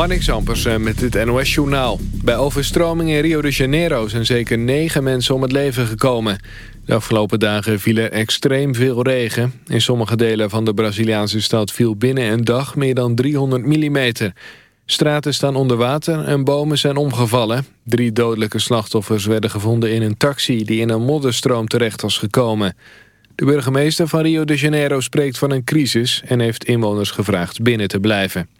Marnix Ampersen met het NOS-journaal. Bij overstroming in Rio de Janeiro zijn zeker negen mensen om het leven gekomen. De afgelopen dagen viel er extreem veel regen. In sommige delen van de Braziliaanse stad viel binnen een dag meer dan 300 mm. Straten staan onder water en bomen zijn omgevallen. Drie dodelijke slachtoffers werden gevonden in een taxi... die in een modderstroom terecht was gekomen. De burgemeester van Rio de Janeiro spreekt van een crisis... en heeft inwoners gevraagd binnen te blijven.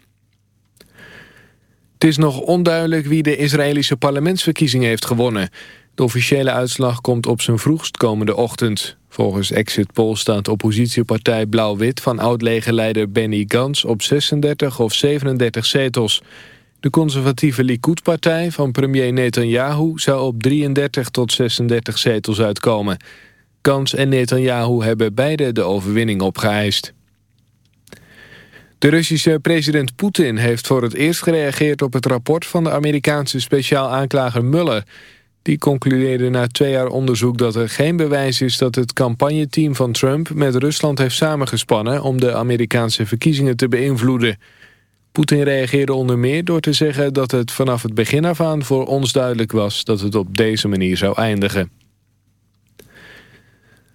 Het is nog onduidelijk wie de Israëlische parlementsverkiezingen heeft gewonnen. De officiële uitslag komt op zijn vroegst komende ochtend. Volgens Exit Poll staat oppositiepartij Blauw-Wit... van oud-legerleider Benny Gantz op 36 of 37 zetels. De conservatieve Likud-partij van premier Netanyahu... zou op 33 tot 36 zetels uitkomen. Gantz en Netanyahu hebben beide de overwinning opgeëist. De Russische president Poetin heeft voor het eerst gereageerd op het rapport van de Amerikaanse speciaal aanklager Mueller. Die concludeerde na twee jaar onderzoek dat er geen bewijs is dat het campagneteam van Trump met Rusland heeft samengespannen om de Amerikaanse verkiezingen te beïnvloeden. Poetin reageerde onder meer door te zeggen dat het vanaf het begin af aan voor ons duidelijk was dat het op deze manier zou eindigen.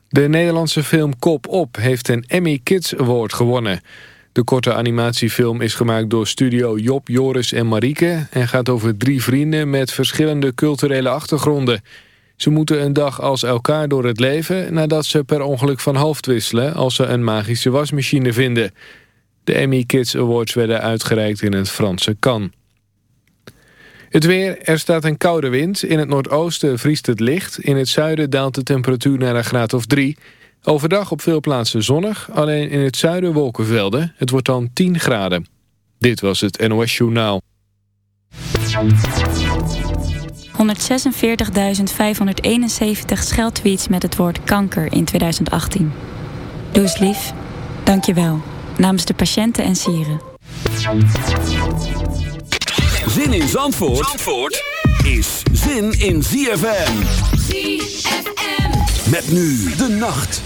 De Nederlandse film Kop Op heeft een Emmy Kids Award gewonnen. De korte animatiefilm is gemaakt door studio Job, Joris en Marieke... en gaat over drie vrienden met verschillende culturele achtergronden. Ze moeten een dag als elkaar door het leven... nadat ze per ongeluk van hoofd wisselen... als ze een magische wasmachine vinden. De Emmy Kids Awards werden uitgereikt in het Franse Cannes. Het weer, er staat een koude wind. In het noordoosten vriest het licht. In het zuiden daalt de temperatuur naar een graad of drie... Overdag op veel plaatsen zonnig, alleen in het zuiden wolkenvelden. Het wordt dan 10 graden. Dit was het NOS Journaal. 146.571 scheldtweets met het woord kanker in 2018. Doe eens lief. Dank je wel. Namens de patiënten en sieren. Zin in Zandvoort, Zandvoort is zin in ZFM. ZFM. Met nu de nacht.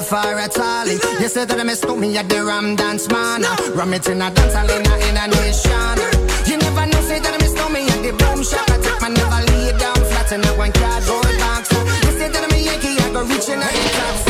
wife or a trolley. You said that I mistook me at the Ram Dance Man. Ram it in a dance hall in a, in nation. You never know, say that I mistook me at the Boom Shop. I take my never lay down flat in a one cardboard box. You said that I'm a Yankee, I go reaching out the top.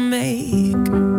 make.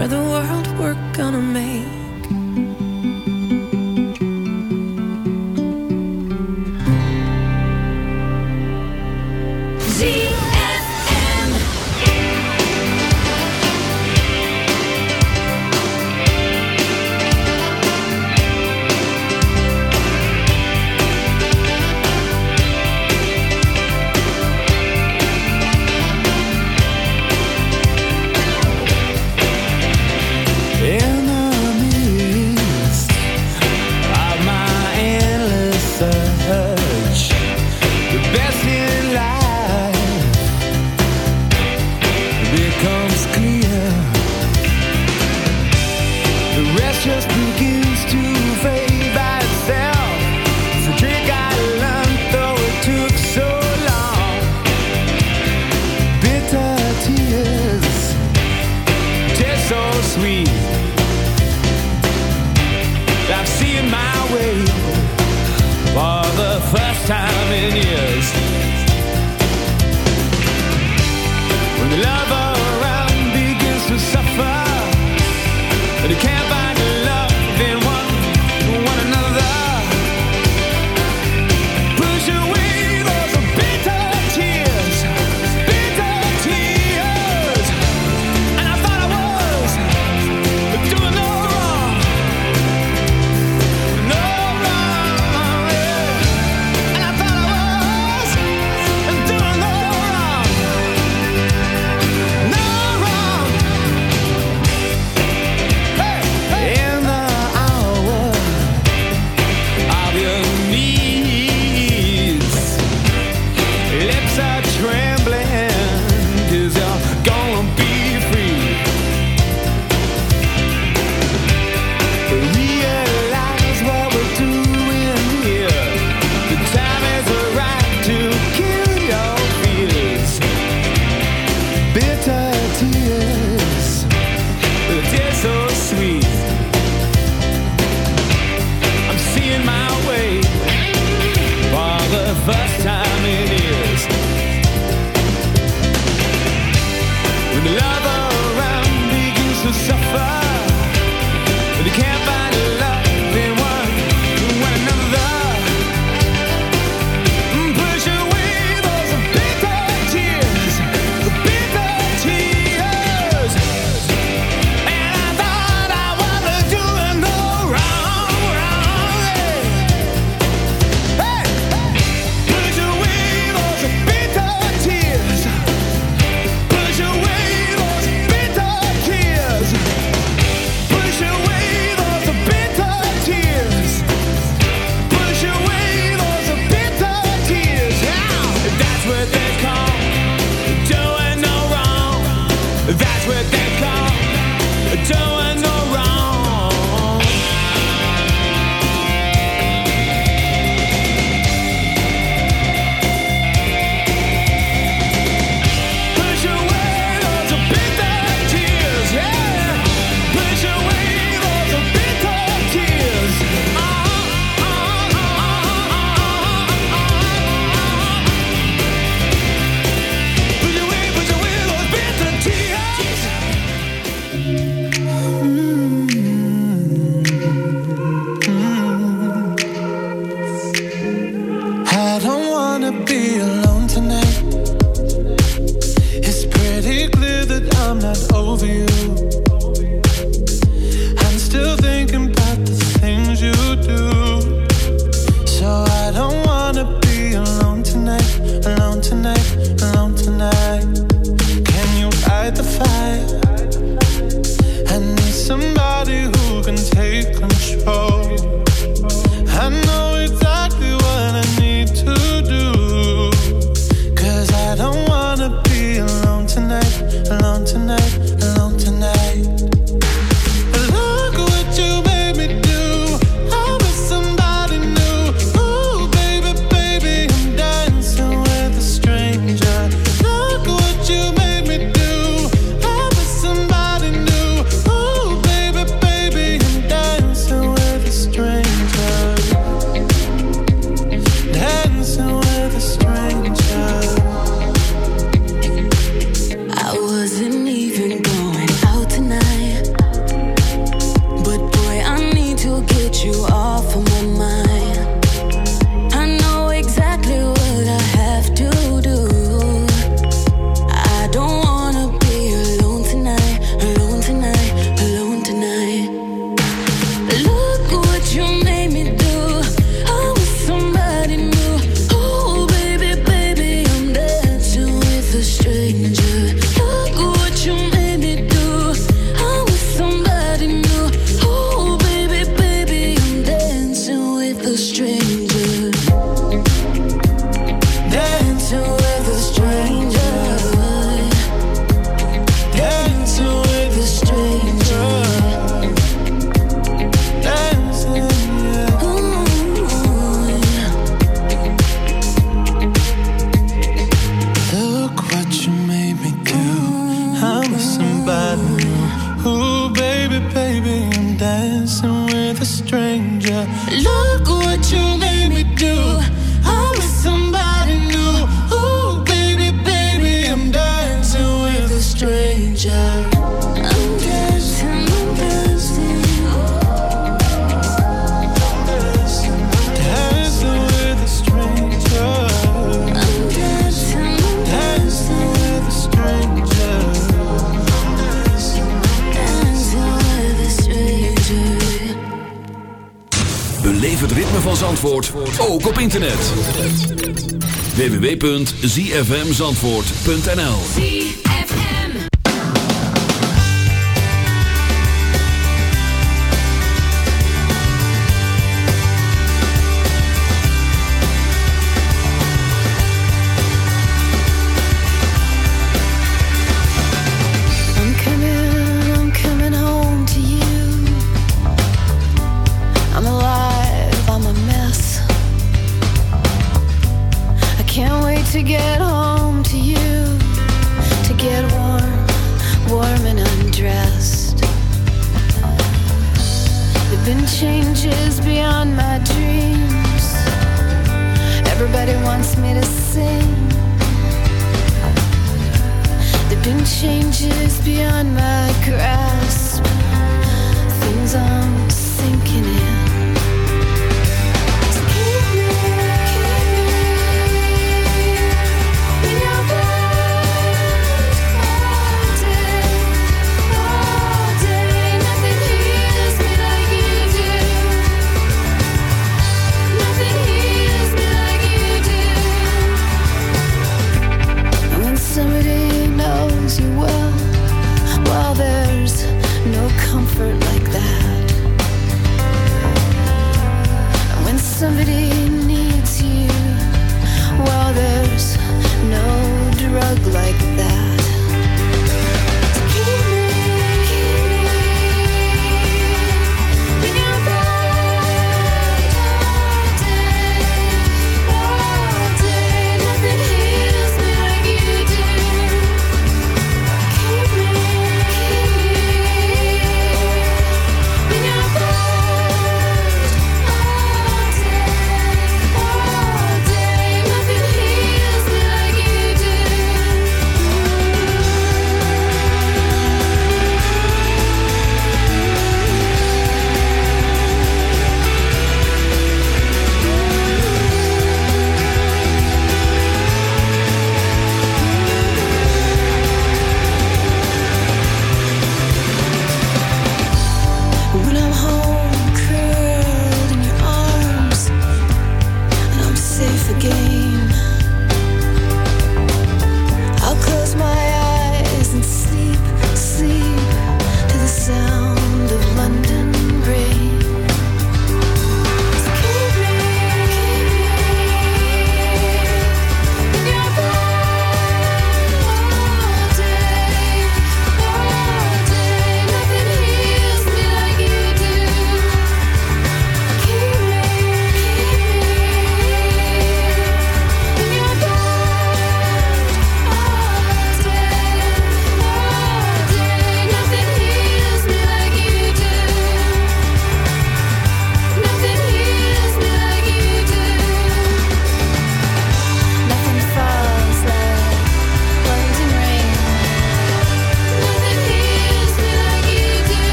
Where the world we're gonna make. zfmzandvoort.nl changes beyond my grasp. Things on somebody needs you. Well, there's no drug like that.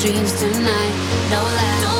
dreams tonight. No lie.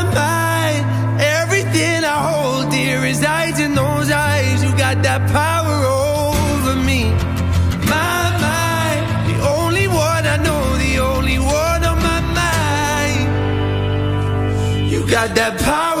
got that power.